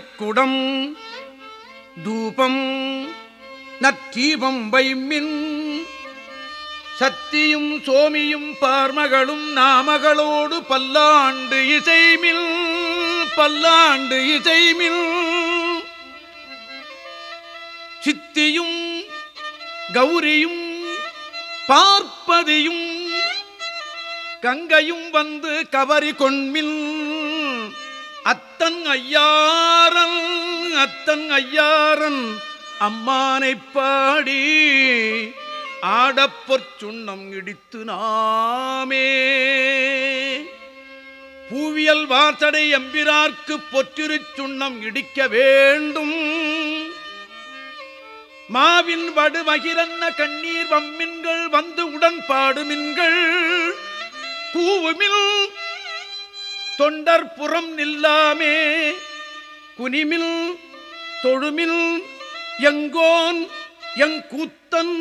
குடம் தூபம் நத்தீபம் வைமின் சத்தியும் சோமியும் பார்மகளும் நாமகளோடு பல்லாண்டு இசைமில் பல்லாண்டு இசைமில். சித்தியும் கௌரியும் பார்ப்பதியும் கங்கையும் வந்து கவரி கொண்மில் அத்தன் ஐயாரன் அத்தன் ஐயாரன் அம்மானை பாடி ஆடப்பொற் சுண்ணம் இடித்து நாமே. பூவியல் வார்த்தடை எம்பிரார்க்கு பொற்றிரு சுண்ணம் இடிக்க வேண்டும். மாவின் வடு மகிரன்ன கண்ணீர் வம்மின்கள் வந்து உடன்பாடுமின்கள் கூவுமில் தொண்டர் புறம் நில்லாமே குனிமில் தொழுமில் எங்கோன் எங்கூத்தன்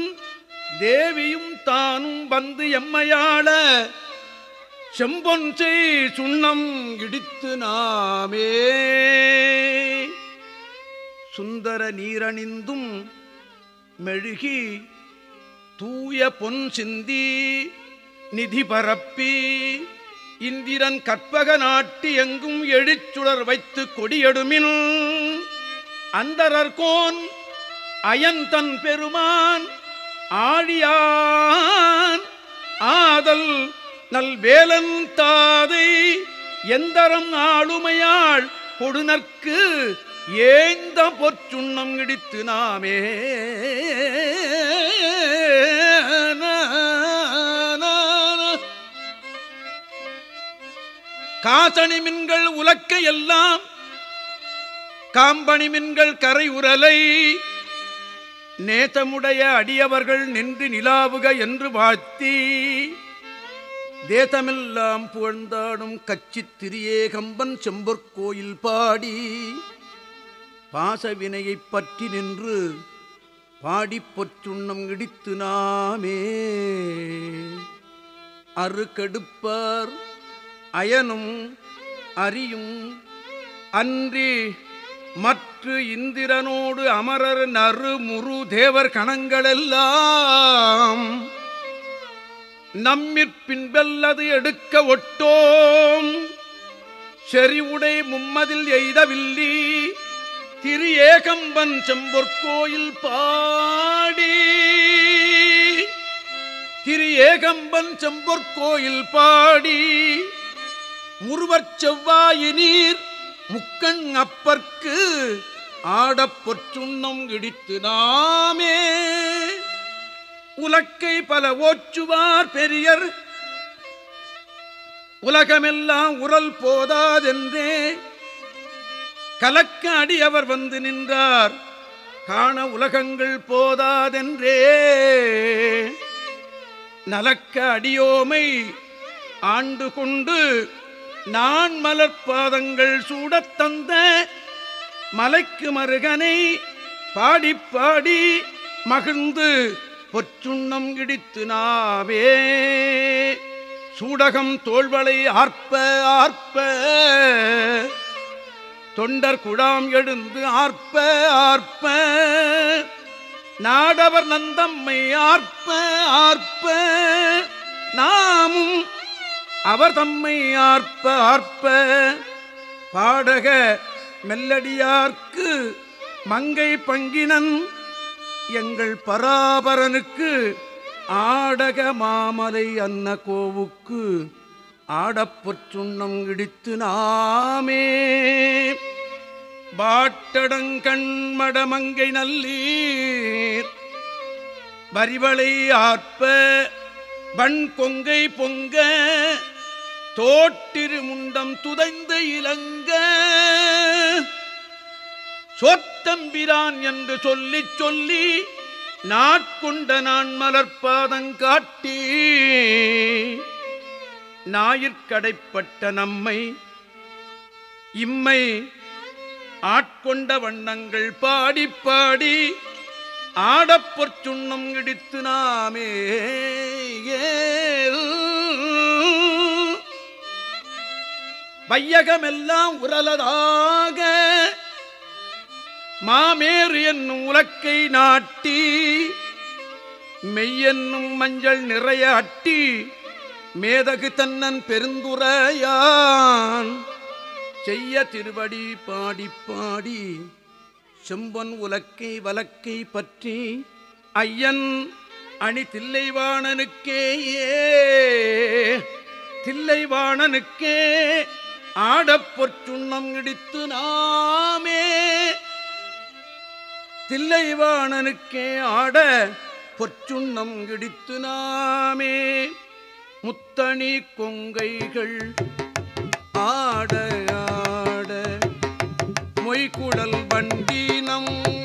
தேவியும் தானும் வந்து எம்மையாள செம்பொன் சுண்ணம் இடித்து நாமே. சுந்தர நீரணிந்தும் மெழுகி தூய பொன் சிந்தி நிதி பரப்பி இந்திரன் கற்பக நாட்டி எங்கும் எழிச்சுடர் வைத்து கொடியெடுமின். அந்தரர்கோன் அயன் தன் பெருமான் ஆழியான் ஆதல் நல்வேலன் தாதை எந்தரம் ஆளுமையாள் கொடுநற்கு ஏந்த பொற்சுண்ணம் இடித்து நாமே. காசணி மின்கள் உலக்க எல்லாம் காம்பணி மின்கள் கரை உரலை நேசமுடைய அடியவர்கள் நின்று நிலாவுக என்று வாழ்த்தி தேசமெல்லாம் புகழ்ந்தாடும் கச்சி திரியே கம்பன் செம்பொற்கோயில் பாடி பாசவினையைப் பற்றி நின்று பாடிப் பொற்றுண்ணம் இடித்து நாமே. அரு கெடுப்பார் அயனும் அறியும். அன்றி மற்ற இந்திரனோடு அமரர் நறு முரு தேவர் கணங்களெல்லாம். நம்மிற்பின்பல்லது எடுக்க ஒட்டோம். செறிவுடை மும்மதில் எய்தவில்லி. திரு ஏகம்பன் செம்பொற்கோயில் பாடி. திரு ஏகம்பன் செம்பொற்கோயில் பாடி. முருவற் செவ்வாயினீர் முக்கண் அப்பற்கு ஆடப்பொற்றுண்ணம் இடித்து நாமே. உலக்கை பல ஓச்சுவார் பெரியர். உலகமெல்லாம் உரல் போதாதென்றே. கலக்க அடி அவர் வந்து நின்றார். காண உலகங்கள் போதாதென்றே. நலக்க அடியோமை ஆண்டு கொண்டு நான் மலர்பாதங்கள் சூட தந்த மலைக்கு மருகனை பாடி பாடி மகிழ்ந்து பொற்றுண்ணம் இடித்து நாவே. சூடகம் தோள்வளை ஆர்ப்ப ஆர்ப்ப. தொண்டர் குழாம் எழுந்து ஆர்ப்ப ஆர்ப்ப. நாடவர் நந்தம்மை ஆர்ப்ப ஆர்ப்ப. நாமும் அவர் தம்மை ஆர்ப்ப ஆர்ப்ப பாடக மெல்லடியார்க்கு மங்கை பங்கினன் எங்கள் பராபரனுக்கு ஆடக மாமலை அன்ன கோவுக்கு ஆடப்பொற்றுண்ணம் இடித்து நாமே. பாட்டடங்கண்மடமங்கை நல்லீர் வரிவளை ஆர்ப்ப வன் கொங்கை பொங்க தோட்டிரு முண்டம் துதைந்த இலங்க. சோத்தம்பிரான் என்று சொல்லி சொல்லி நாட்கொண்ட நான் மலர்பாதங்காட்டி ஞாயிற்கடைப்பட்ட நம்மை இம்மை ஆட்கொண்ட வண்ணங்கள் பாடி பாடி ஆடப்பொற் சுண்ணம் இடித்து நாமே ஏ வையகமெல்லாம் உரலதாக மாமேறு என்னும் உலக்கை நாட்டி மெய்யென்னும் மஞ்சள் நிறைய அட்டி மேதகு தன்னன் பெருந்துரையான். செய்ய திருவடி பாடி பாடி செம்பொன் உலக்கை வலக்கை பற்றி ஐயன் அணி தில்லைவாணனுக்கேயே தில்லைவாணனுக்கே ஆடப்பொற்றுண்ணம் இடித்து நாமே. தில்லைவாணனுக்கே ஆட பொற்றுண்ணம் இடித்து நாமே. முத்தணி கொங்கைகள் ஆட ஆட மொய்குடல் வண்டினம்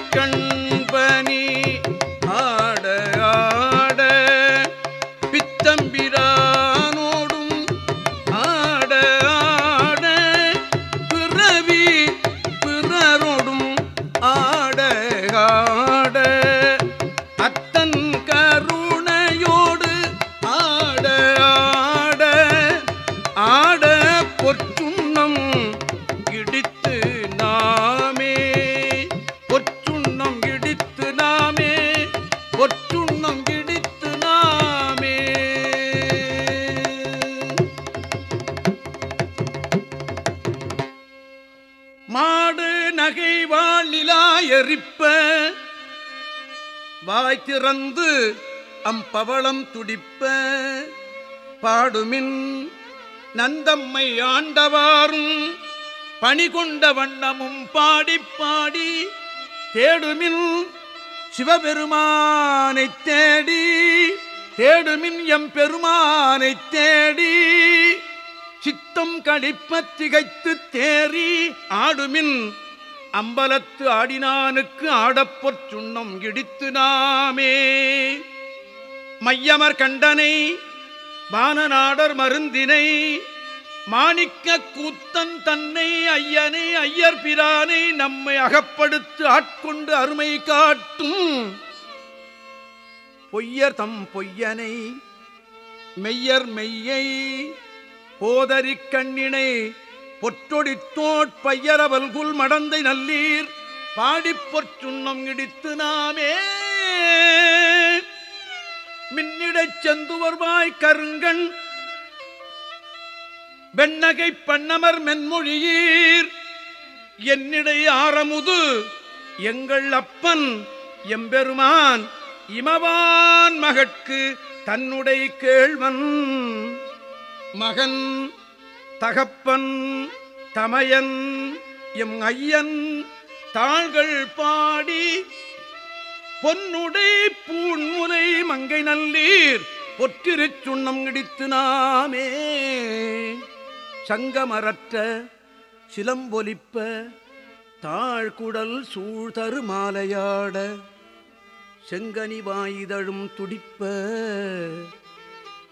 செங்கையற்கண்பனி ஆட ஆட பித்தம்பிரானோடும் ஆட ஆட பிறவி பிறரோடும் ஆட ஆட அத்தன் கருணையோடு ஆட ஆட ஆட பொற்சுண்ணம் திறந்து அம்பவளம் துடிப்ப பாடுமின் நந்தம்மை ஆண்டவாரும் பணிகொண்ட வண்ணமும் பாடி பாடி தேடுமின் சிவபெருமானைத் தேடி தேடுமின் எம் பெருமானைத் தேடி சித்தம் களிப்ப திகைத்து தேறி ஆடுமின் அம்பலத்து ஆடினானுக்கு ஆடப்பொற் சுண்ணம் இடித்து நாமே. மையமர் கண்டனை வானநாடர் மருந்தினை மாணிக்க கூத்தன் தன்னை ஐயனை ஐயர் பிரானை நம்மை அகப்படுத்து ஆட்கொண்டு அருமை காட்டும். பொய்யர் தம் பொய்யனை மெய்யர் மெய்யை போதரிக் கண்ணினை பொற்றொடித்தோட் பையரவல்குல் மடந்தை நல்லீர் பாடிப் பொற்சுண்ணம் இடித்து நாமே. மின்னிடச் செந்துவர்வாய் கருங்கண் வெண்ணகை பண்ணமர் மென்மொழியீர். என்னிடை ஆரமுது எங்கள் அப்பன் எம்பெருமான் இமவான் மகற்கு தன்னுடைய கேள்வன். மகன் தகப்பன் தமையன் எம் ஐயன் தாள்கள் பாடி பொன்னுடை பூண்முலை மங்கை நல்லீர் பொற்றிருச் சுண்ணம் இடித்து நாமே. சங்கமரற்ற சிலம்பொலிப்ப தாழ்குடல் சூழ்தரு மாலையாட செங்கனி வாயுதழும் துடிப்ப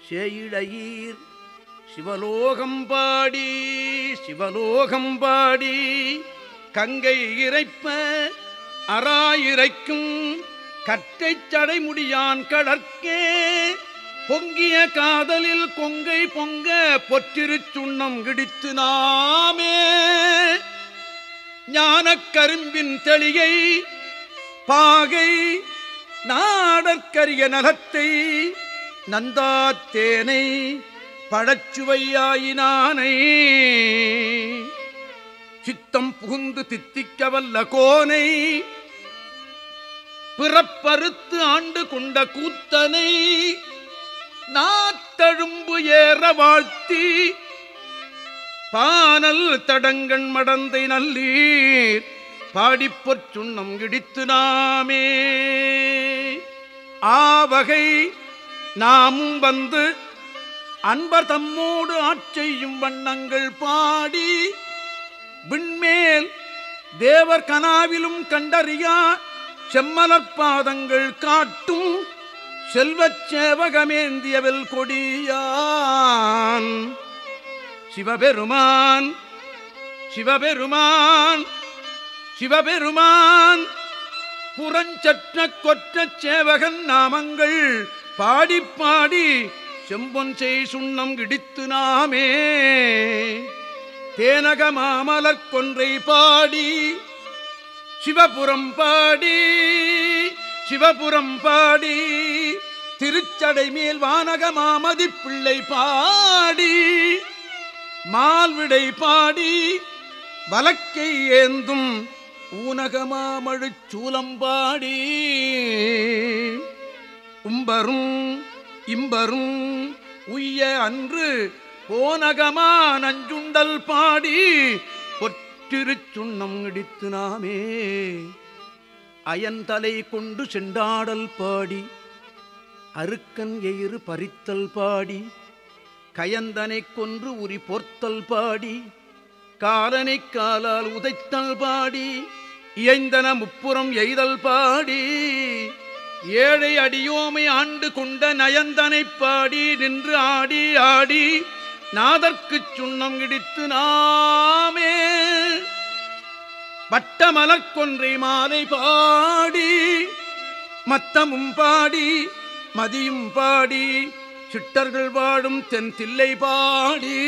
சேயிழையீர் சிவலோகம் பாடி சிவலோகம் பாடி கங்கை இறைப்ப அராயிரைக்கும் கற்றைச் சடைமுடியான் கடற்கே பொங்கிய காதலில் கொங்கை பொங்க பொற்றிருச்சுண்ணம் கிடித்து நாமே. ஞானக் கரும்பின் தெளியை பாகை நாடற்கரிய நலத்தை நந்தாத்தேனை பழச்சுவையாயினானை. சித்தம் புகுந்து தித்திக்கவல்ல கோனை. பிறப்பறுத்து ஆண்டு கொண்ட கூத்தனை. நாத்தழும்பு ஏற வாழ்த்தி. பானல் தடங்கண் மடந்தை நல்லீர். பாடிப்பொற் சுண்ணம் இடித்து நாமே. ஆவகை நாமும் வந்து அன்பர் தம்மோடு ஆட்செய்யும் வண்ணங்கள் பாடி விண்மேல் தேவர் கனாவிலும் கண்டறியா செம்மலர்பாதங்கள் காட்டும் செல்வச் சேவகமேந்தியவில் கொடியான். சிவபெருமான் சிவபெருமான் சிவபெருமான் புறஞ்சற்ற கொற்றச் சேவகன் நாமங்கள் பாடி பாடி செம்பொன் செய் சுண்ணம் இடித்து நாமே. தேனக மாமலர் கொன்றை பாடி சிவபுரம் பாடி சிவபுரம் பாடி திருச்சடை மேல் வானக மாமதி பிள்ளை பாடி மால்விடை பாடி வலக்கை ஏந்தும் ஊனகமாமழுச் சூலம்பாடி உம்பரும் இம்பரும் உய்ய அன்று போனகமா நஞ்சுண்டல் பாடி பொற்றிருச்சுண்ணம் இடித்து நாமே. அயன்தலை கொண்டு செண்டாடல் பாடி அருக்கன் எயிறு பறித்தல் பாடி கயந்தனைக் கொன்று உரி பொர்த்தல் பாடி காலனைக் காலால் உதைத்தல் பாடி இயைந்தன முப்புறம் எய்தல் பாடி. ஏழை அடியோமை ஆண்டு கொண்ட நயந்தனை பாடி நின்று ஆடி ஆடி நாதற்குச் சுண்ணம் இடித்து நாமே. வட்டமலர் கொன்றை மாலை பாடி மத்தமும் பாடி மதியும் பாடி சிட்டர்கள் வாடும் தென் தில்லை பாடி.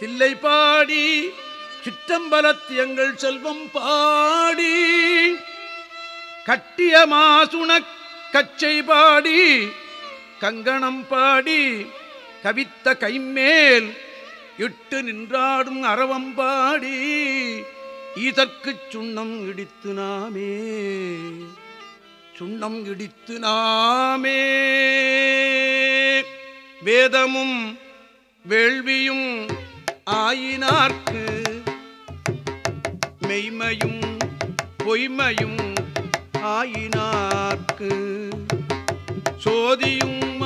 தில்லை பாடி சிற்றம்பலத்தியங்கள் செல்வம் பாடி. கட்டிய மாசுணக் கச்சை பாடி கங்கணம் பாடி கவித்த கைமேல் இட்டு நின்றாடும் அரவம் பாடி இதற்குச் சுண்ணம் இடித்து நாமே. சுண்ணம் இடித்து நாமே. வேதமும் வேள்வியும் ஆயினார்க்கு மெய்மையும் பொய்மையும் ஆயினார்க்கு. சோதியும்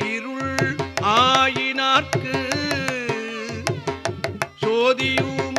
இருள் ஆயினார்க்கு. சோதியும்